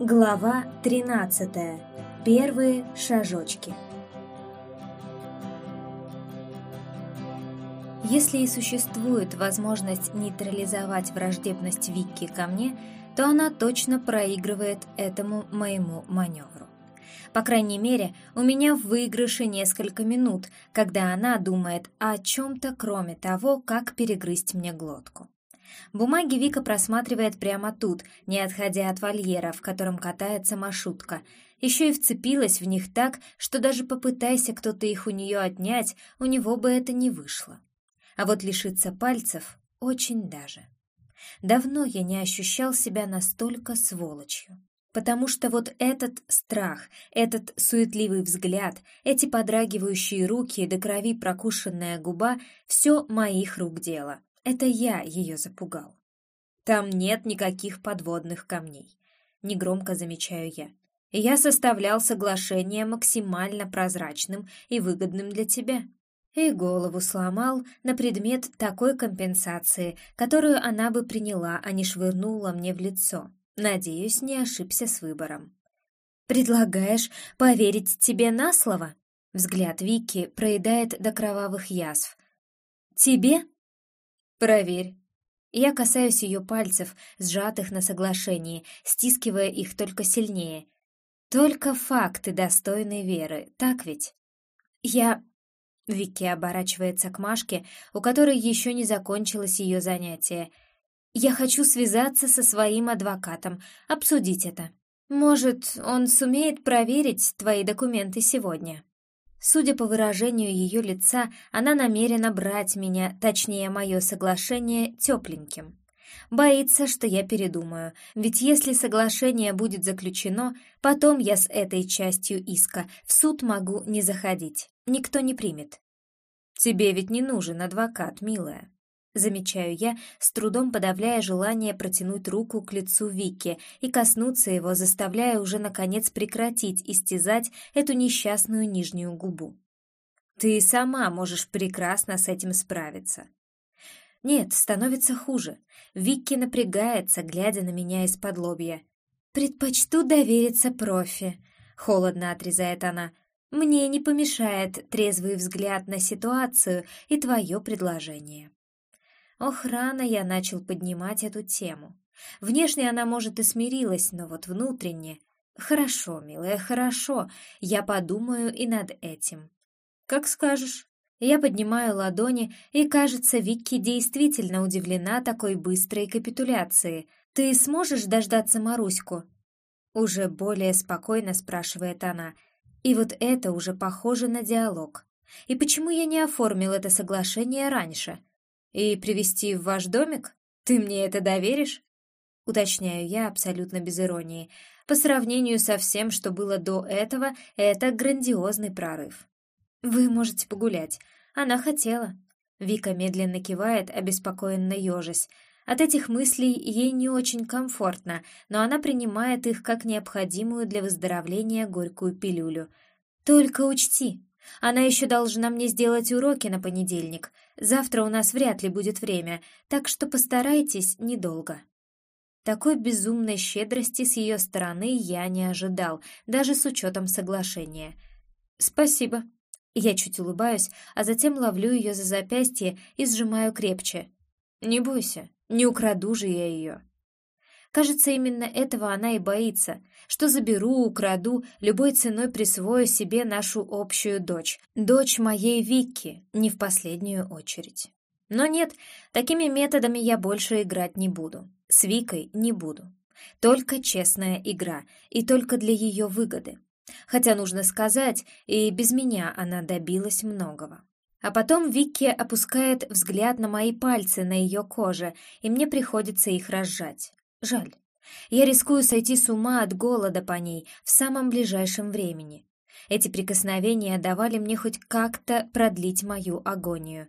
Глава 13. Первые шажочки. Если и существует возможность нейтрализовать враждебность Викки ко мне, то она точно проигрывает этому моему маневру. По крайней мере, у меня в выигрыше несколько минут, когда она думает о чем-то, кроме того, как перегрызть мне глотку. Бумаги Вика просматривает прямо тут, не отходя от вольера, в котором катается маршрутка. Еще и вцепилась в них так, что даже попытайся кто-то их у нее отнять, у него бы это не вышло. А вот лишиться пальцев очень даже. Давно я не ощущал себя настолько сволочью. Потому что вот этот страх, этот суетливый взгляд, эти подрагивающие руки до крови прокушенная губа — все моих рук дело. Это я ее запугал. Там нет никаких подводных камней. Негромко замечаю я. Я составлял соглашение максимально прозрачным и выгодным для тебя. И голову сломал на предмет такой компенсации, которую она бы приняла, а не швырнула мне в лицо. Надеюсь, не ошибся с выбором. «Предлагаешь поверить тебе на слово?» Взгляд Вики проедает до кровавых язв. «Тебе?» «Проверь». Я касаюсь ее пальцев, сжатых на соглашении, стискивая их только сильнее. Только факты достойной веры, так ведь? Я... Вики оборачивается к Машке, у которой еще не закончилось ее занятие. «Я хочу связаться со своим адвокатом, обсудить это. Может, он сумеет проверить твои документы сегодня?» Судя по выражению ее лица, она намерена брать меня, точнее, мое соглашение, тепленьким. Боится, что я передумаю, ведь если соглашение будет заключено, потом я с этой частью иска в суд могу не заходить, никто не примет. Тебе ведь не нужен адвокат, милая. Замечаю я, с трудом подавляя желание протянуть руку к лицу Вики и коснуться его, заставляя уже наконец прекратить истязать эту несчастную нижнюю губу. Ты сама можешь прекрасно с этим справиться. Нет, становится хуже. Вики напрягается, глядя на меня из-под лобья. «Предпочту довериться профи», — холодно отрезает она. «Мне не помешает трезвый взгляд на ситуацию и твое предложение». Ох, рано я начал поднимать эту тему. Внешне она, может, и смирилась, но вот внутренне... Хорошо, милая, хорошо, я подумаю и над этим. Как скажешь. Я поднимаю ладони, и, кажется, Викки действительно удивлена такой быстрой капитуляции. Ты сможешь дождаться Маруську? Уже более спокойно спрашивает она. И вот это уже похоже на диалог. И почему я не оформил это соглашение раньше? «И привести в ваш домик? Ты мне это доверишь?» Уточняю я абсолютно без иронии. По сравнению со всем, что было до этого, это грандиозный прорыв. «Вы можете погулять. Она хотела». Вика медленно кивает, обеспокоенно ежась. От этих мыслей ей не очень комфортно, но она принимает их как необходимую для выздоровления горькую пилюлю. «Только учти, она еще должна мне сделать уроки на понедельник. Завтра у нас вряд ли будет время, так что постарайтесь недолго». Такой безумной щедрости с ее стороны я не ожидал, даже с учетом соглашения. «Спасибо». Я чуть улыбаюсь, а затем ловлю ее за запястье и сжимаю крепче. «Не бойся, не украду же я ее». Кажется, именно этого она и боится, что заберу, украду, любой ценой присвою себе нашу общую дочь, дочь моей Викки, не в последнюю очередь. Но нет, такими методами я больше играть не буду, с Викой не буду. Только честная игра, и только для ее выгоды. Хотя, нужно сказать, и без меня она добилась многого. А потом Викки опускает взгляд на мои пальцы на ее коже, и мне приходится их разжать. Жаль. Я рискую сойти с ума от голода по ней в самом ближайшем времени. Эти прикосновения давали мне хоть как-то продлить мою агонию.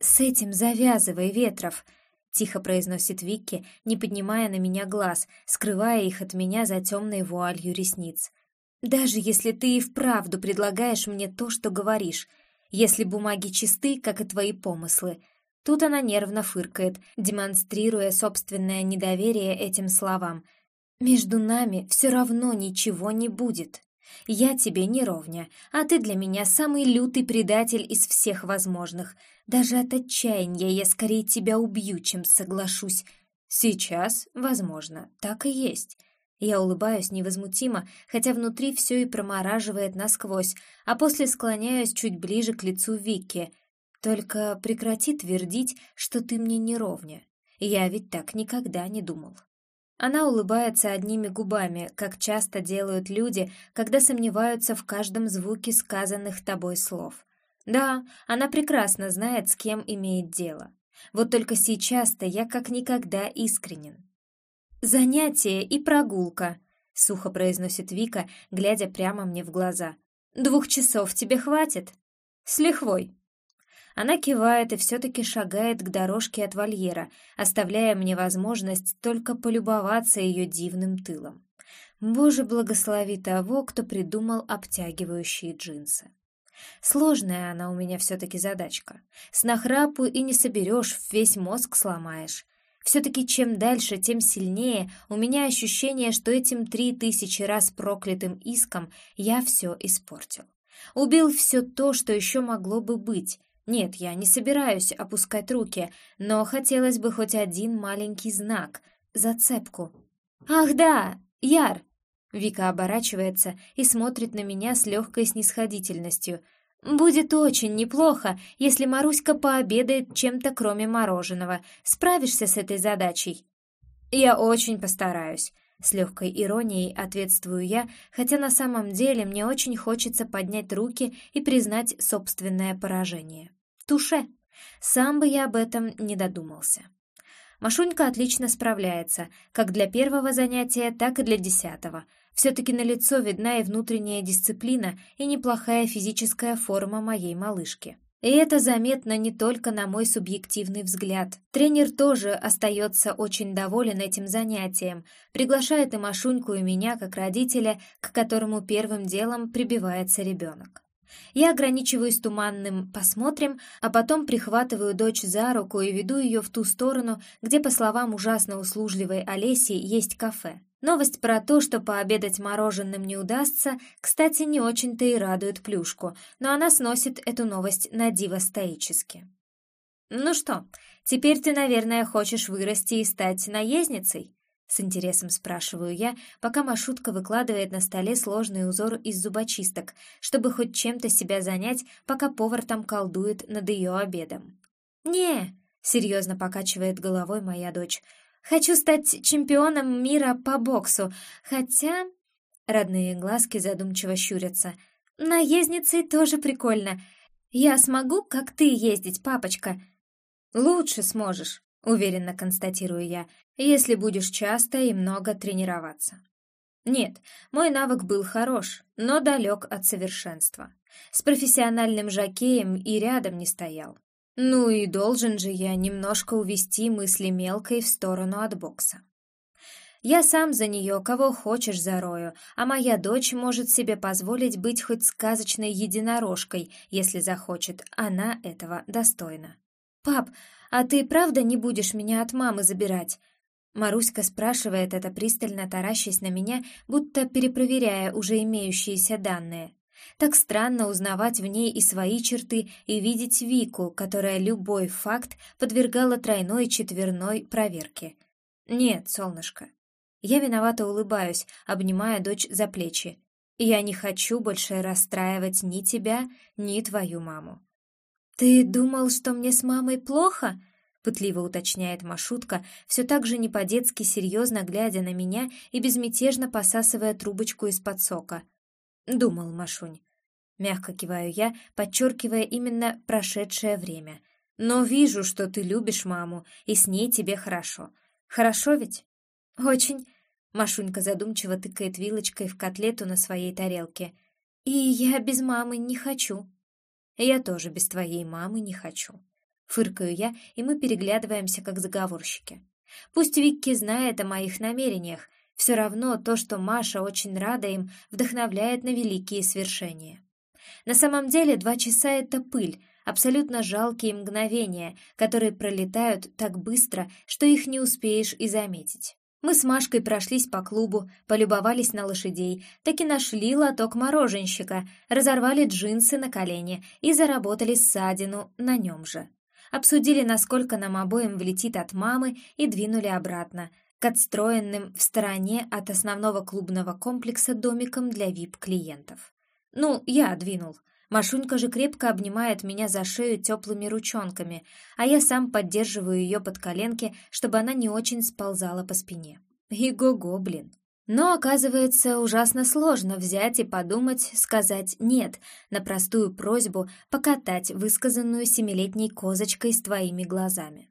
«С этим завязывай, Ветров!» — тихо произносит Викки, не поднимая на меня глаз, скрывая их от меня за темной вуалью ресниц. «Даже если ты и вправду предлагаешь мне то, что говоришь, если бумаги чисты, как и твои помыслы, Тут она нервно фыркает, демонстрируя собственное недоверие этим словам. Между нами все равно ничего не будет. Я тебе не ровня, а ты для меня самый лютый предатель из всех возможных. Даже от отчаяния я скорее тебя убью, чем соглашусь. Сейчас, возможно, так и есть. Я улыбаюсь невозмутимо, хотя внутри все и промораживает насквозь, а после склоняюсь чуть ближе к лицу Вики. Только прекрати твердить, что ты мне не ровня. Я ведь так никогда не думал. Она улыбается одними губами, как часто делают люди, когда сомневаются в каждом звуке сказанных тобой слов. Да, она прекрасно знает, с кем имеет дело. Вот только сейчас-то я как никогда искренен. «Занятие и прогулка», — сухо произносит Вика, глядя прямо мне в глаза. «Двух часов тебе хватит?» «С лихвой», она кивает и все-таки шагает к дорожке от вольера, оставляя мне возможность только полюбоваться ее дивным тылом. Боже, благослови того, кто придумал обтягивающие джинсы. Сложная она у меня все-таки задачка. С нахрапу и не соберешь, весь мозг сломаешь. Все-таки чем дальше, тем сильнее у меня ощущение, что этим три тысячи раз проклятым иском я все испортил. Убил все то, что еще могло бы быть, нет, я не собираюсь опускать руки, но хотелось бы хоть один маленький знак, зацепку. «Ах да, Яр!» Вика оборачивается и смотрит на меня с легкой снисходительностью. «Будет очень неплохо, если Маруська пообедает чем-то кроме мороженого. Справишься с этой задачей?» «Я очень постараюсь», с легкой иронией ответствую я, хотя на самом деле мне очень хочется поднять руки и признать собственное поражение. Туше! Сам бы я об этом не додумался. Машунька отлично справляется, как для первого занятия, так и для десятого. Все-таки на лицо видна и внутренняя дисциплина, и неплохая физическая форма моей малышки. И это заметно не только на мой субъективный взгляд. Тренер тоже остается очень доволен этим занятием, приглашает и Машуньку, и меня, как родителя, к которому первым делом прибивается ребенок. Я ограничиваюсь туманным «посмотрим», а потом прихватываю дочь за руку и веду ее в ту сторону, где, по словам ужасно услужливой Олеси, есть кафе. Новость про то, что пообедать мороженым не удастся, кстати, не очень-то и радует плюшку, но она сносит эту новость на диво стоически. «Ну что, теперь ты, наверное, хочешь вырасти и стать наездницей?» С интересом спрашиваю я, пока Машутка выкладывает на столе сложный узор из зубочисток, чтобы хоть чем-то себя занять, пока повар там колдует над ее обедом. «Не», — серьезно покачивает головой моя дочь, «хочу стать чемпионом мира по боксу, хотя...» Родные глазки задумчиво щурятся. «Наездницей тоже прикольно. Я смогу, как ты, ездить, папочка?» «Лучше сможешь», — уверенно констатирую я, если будешь часто и много тренироваться. Нет, мой навык был хорош, но далек от совершенства. С профессиональным жокеем и рядом не стоял. Ну и должен же я немножко увести мысли мелкой в сторону от бокса. Я сам за нее кого хочешь зарою, а моя дочь может себе позволить быть хоть сказочной единорожкой, если захочет, она этого достойна. «Пап, а ты правда не будешь меня от мамы забирать?» Маруська спрашивает это, пристально таращась на меня, будто перепроверяя уже имеющиеся данные. Так странно узнавать в ней и свои черты, и видеть Вику, которая любой факт подвергала тройной четверной проверке. Нет, солнышко. Я виновато улыбаюсь, обнимая дочь за плечи. Я не хочу больше расстраивать ни тебя, ни твою маму. «Ты думал, что мне с мамой плохо?» пытливо уточняет Машутка, все так же не по-детски серьезно глядя на меня и безмятежно посасывая трубочку из-под сока. Думал Машунь. Мягко киваю я, подчеркивая именно прошедшее время. Но вижу, что ты любишь маму, и с ней тебе хорошо. Хорошо ведь? Очень. Машунька задумчиво тыкает вилочкой в котлету на своей тарелке. И я без мамы не хочу. Я тоже без твоей мамы не хочу. Фыркаю я, и мы переглядываемся, как заговорщики. Пусть Викки знает о моих намерениях, все равно то, что Маша очень рада им, вдохновляет на великие свершения. На самом деле два часа — это пыль, абсолютно жалкие мгновения, которые пролетают так быстро, что их не успеешь и заметить. Мы с Машкой прошлись по клубу, полюбовались на лошадей, таки нашли лоток мороженщика, разорвали джинсы на колени и заработали ссадину на нем же. Обсудили, насколько нам обоим влетит от мамы, и двинули обратно, к отстроенным в стороне от основного клубного комплекса домикам для вип-клиентов. Ну, я двинул. Машунька же крепко обнимает меня за шею теплыми ручонками, а я сам поддерживаю ее под коленки, чтобы она не очень сползала по спине. И-го-го, блин. Но, оказывается, ужасно сложно взять и подумать, сказать «нет» на простую просьбу покатать высказанную семилетней козочкой с твоими глазами.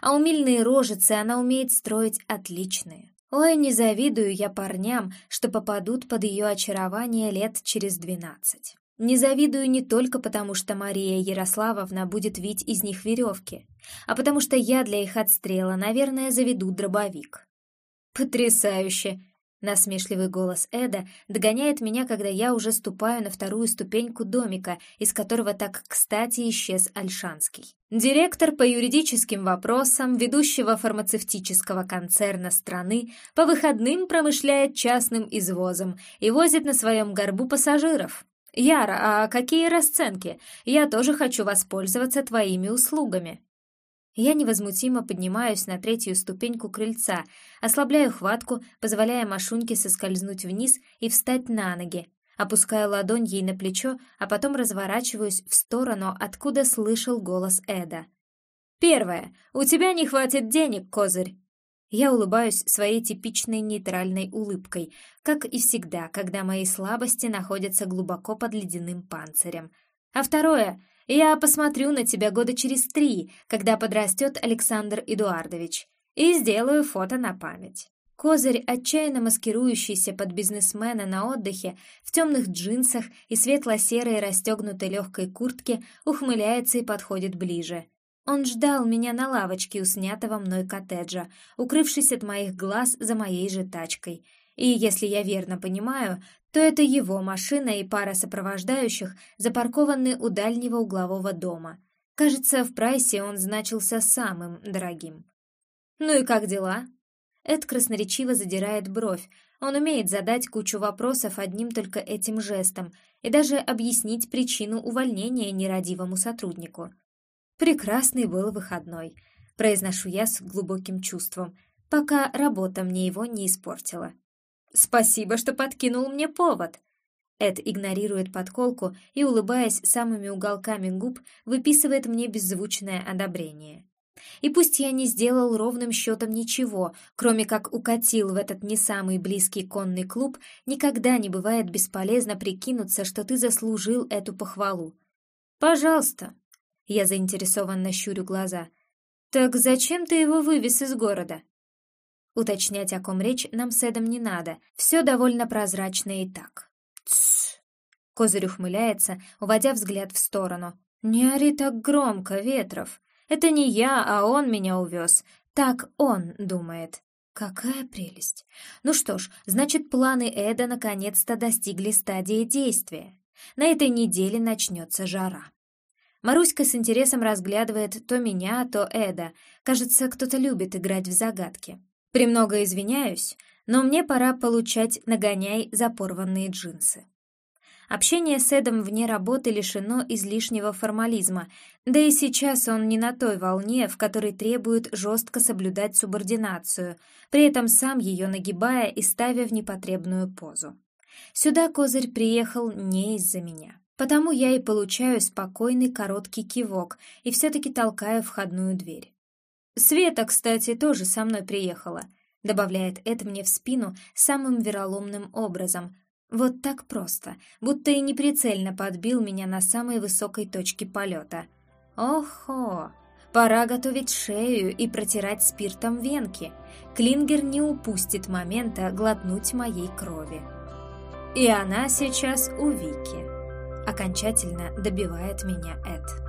А умильные рожицы она умеет строить отличные. Ой, не завидую я парням, что попадут под ее очарование лет через двенадцать. Не завидую не только потому, что Мария Ярославовна будет вить из них веревки, а потому что я для их отстрела, наверное, заведу дробовик. «Потрясающе!» Насмешливый голос Эда догоняет меня, когда я уже ступаю на вторую ступеньку домика, из которого так кстати исчез Альшанский. Директор по юридическим вопросам ведущего фармацевтического концерна страны по выходным промышляет частным извозом и возит на своем горбу пассажиров. «Яра, а какие расценки? Я тоже хочу воспользоваться твоими услугами». Я невозмутимо поднимаюсь на третью ступеньку крыльца, ослабляю хватку, позволяя Машуньке соскользнуть вниз и встать на ноги, опускаю ладонь ей на плечо, а потом разворачиваюсь в сторону, откуда слышал голос Эда. «Первое. У тебя не хватит денег, козырь!» Я улыбаюсь своей типичной нейтральной улыбкой, как и всегда, когда мои слабости находятся глубоко под ледяным панцирем. А второе, я посмотрю на тебя года через три, когда подрастет Александр Эдуардович, и сделаю фото на память. Козырь, отчаянно маскирующийся под бизнесмена на отдыхе, в темных джинсах и светло-серой расстегнутой легкой куртке, ухмыляется и подходит ближе. Он ждал меня на лавочке у снятого мной коттеджа, укрывшись от моих глаз за моей же тачкой. И если я верно понимаю, то это его машина и пара сопровождающих запаркованы у дальнего углового дома. Кажется, в прайсе он значился самым дорогим. «Ну и как дела?» Эд красноречиво задирает бровь. Он умеет задать кучу вопросов одним только этим жестом и даже объяснить причину увольнения нерадивому сотруднику. Прекрасный был выходной, произношу я с глубоким чувством, пока работа мне его не испортила. Спасибо, что подкинул мне повод. Эд игнорирует подколку и, улыбаясь самыми уголками губ, выписывает мне беззвучное одобрение. И пусть я не сделал ровным счетом ничего, кроме как укатил в этот не самый близкий конный клуб, никогда не бывает бесполезно прикинуться, что ты заслужил эту похвалу. «Пожалуйста, я заинтересованно щурю глаза. «Так зачем ты его вывез из города?» Уточнять, о ком речь, нам с Эдом не надо. Все довольно прозрачно и так. «Тссс!» Козырь ухмыляется, уводя взгляд в сторону. «Не ори так громко, Ветров. Это не я, а он меня увез. Так он думает». Какая прелесть! Ну что ж, значит, планы Эда наконец-то достигли стадии действия. На этой неделе начнется жара. Маруська с интересом разглядывает то меня, то Эда. Кажется, кто-то любит играть в загадки. Премного извиняюсь, но мне пора получать нагоняй за порванные джинсы. Общение с Эдом вне работы лишено излишнего формализма, да и сейчас он не на той волне, в которой требует жестко соблюдать субординацию, при этом сам ее нагибая и ставя в непотребную позу. Сюда Козырь приехал не из-за меня. Потому я и получаю спокойный короткий кивок и все-таки толкаю входную дверь. «Света, кстати, тоже со мной приехала», — добавляет это мне в спину самым вероломным образом. Вот так просто, будто и неприцельно подбил меня на самой высокой точке полета. «Охо!» Пора готовить шею и протирать спиртом венки. Клингер не упустит момента глотнуть моей крови. И она сейчас у Вики окончательно добивает меня Эд.